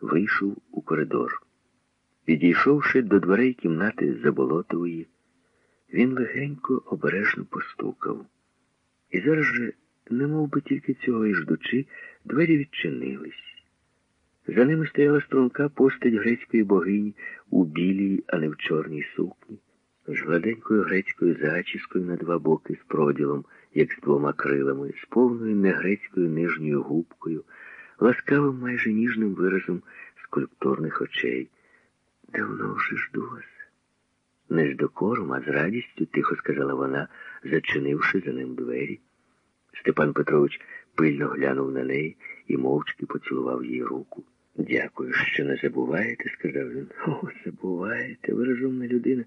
вийшов у коридор. Підійшовши до дверей кімнати Заболотової, він легенько обережно постукав. І зараз же, не би тільки цього і ждучи, двері відчинились. За ними стояла струнка постать грецької богині у білій, а не в чорній сукні, з гладенькою грецькою зачіскою на два боки з проділом, як з двома крилами, з повною негрецькою нижньою губкою, ласкавим майже ніжним виразом скульптурних очей. Давно вже жду вас. Не з докором, а з радістю, тихо сказала вона, зачинивши за ним двері. Степан Петрович пильно глянув на неї і мовчки поцілував їй руку. Дякую, що не забуваєте, сказав він. О, забуваєте, ви розумна людина.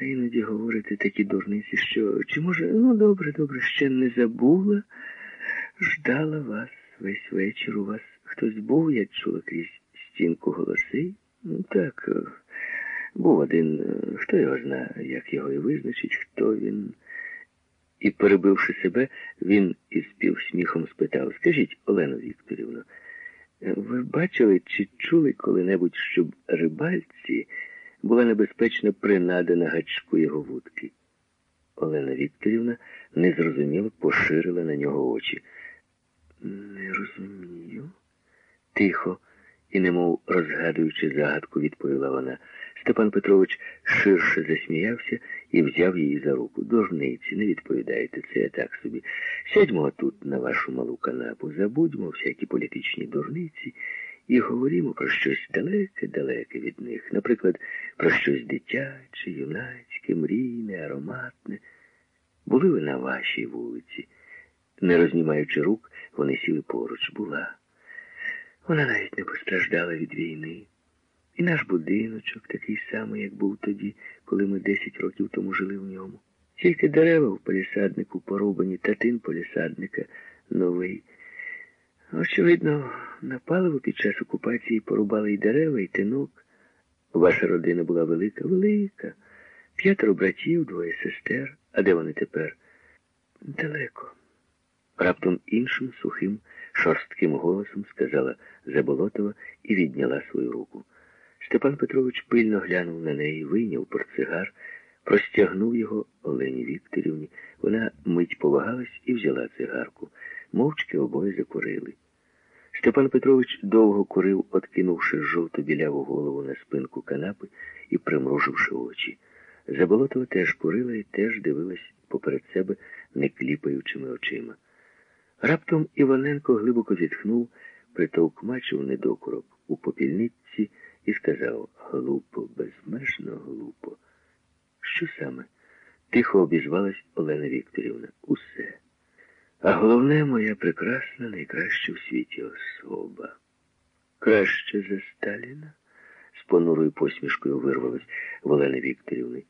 А іноді говорите такі дурниці, що чи може, ну добре, добре, ще не забула, ждала вас весь вечір. У вас хтось був, я чула крізь стінку голоси. Ну так, е, був один, е, хто його знає, як його і визначить, хто він. І, перебивши себе, він із півсміхом спитав, скажіть, Олено Вікторівно, ви бачили чи чули коли-небудь, щоб рибальці була небезпечна принада на гачку його вудки? Олена Вікторівна незрозуміло поширила на нього очі. Не розумію. Тихо і, немов розгадуючи загадку, відповіла вона. Степан Петрович ширше засміявся і взяв її за руку. Дожниці, не відповідайте, це я так собі. Сядьмо тут на вашу малу канапу, забудьмо всякі політичні дурниці і говоримо про щось далеке-далеке від них. Наприклад, про щось дитяче, юнацьке, мрійне, ароматне. Були ви на вашій вулиці. Не рознімаючи рук, вони сіли поруч. Була. Вона навіть не постраждала від війни. І наш будиночок такий самий, як був тоді, коли ми десять років тому жили в ньому. Тільки дерева в палісаднику порубані, татин полісадника новий. Очевидно, на паливо під час окупації порубали і дерева, і тинок. Ваша родина була велика, велика. П'ятеро братів, двоє сестер. А де вони тепер? Далеко. Раптом іншим сухим, шорстким голосом сказала Заболотова і відняла свою руку. Степан Петрович пильно глянув на неї, вийняв портсигар, простягнув його Олені Вікторівні. Вона мить повагалась і взяла цигарку. Мовчки обоє закурили. Степан Петрович довго курив, откинувши жовто-біляву голову на спинку канапи і примруживши очі. Заболотова теж курила і теж дивилась поперед себе не кліпаючими очима. Раптом Іваненко глибоко зітхнув, притовкмачив недокурок у попільниці і сказав глупо, безмежно глупо. Що саме? Тихо обізвалась Олена Вікторівна. Усе. А головне, моя прекрасна, найкраща в світі особа. Краще за Сталіна? з понурою посмішкою вирвалась в Олени Вікторівни.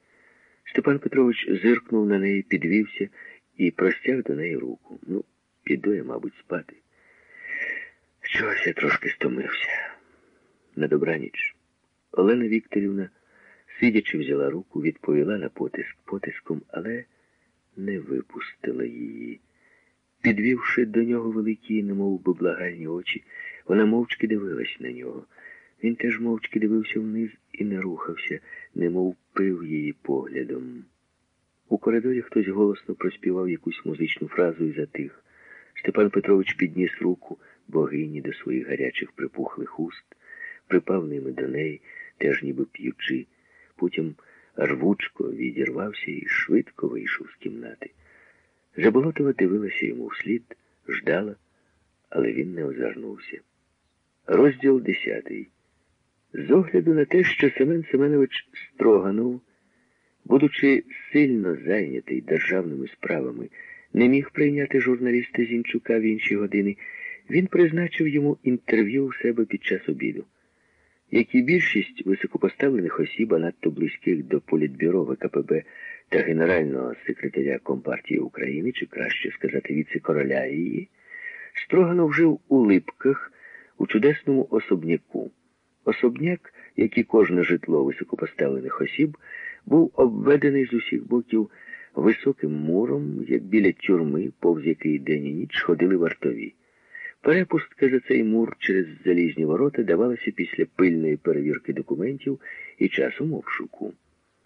Степан Петрович зиркнув на неї, підвівся і простяг до неї руку. Ну, піду я, мабуть, спати. Чогось я трошки стомився. На добраніч. Олена Вікторівна, сидячи, взяла руку, відповіла на потиск потиском, але не випустила її. Підвівши до нього великі, немов би благальні очі, вона мовчки дивилась на нього. Він теж мовчки дивився вниз і не рухався, немов пив її поглядом. У коридорі хтось голосно проспівав якусь музичну фразу і затих. Степан Петрович підніс руку богині до своїх гарячих припухлих уст, припав ними до неї, теж ніби п'ючи. Потім рвучко відірвався і швидко вийшов з кімнати. Заболотова дивилася йому вслід, ждала, але він не озирнувся. Розділ десятий. З огляду на те, що Семен Семенович Строганов, будучи сильно зайнятий державними справами, не міг прийняти журналіста Зінчука в інші години, він призначив йому інтерв'ю у себе під час обіду. Як і більшість високопоставлених осіб, а надто близьких до політбюро ВКПБ та генерального секретаря Компартії України, чи краще сказати, віце-короля її, Строганов жив у Липках у чудесному особняку. Особняк, як і кожне житло високопоставлених осіб, був обведений з усіх боків високим муром, як біля тюрми, повз який день і ніч ходили вартові. Перепустка за цей мур через залізні ворота давалася після пильної перевірки документів і часом обшуку.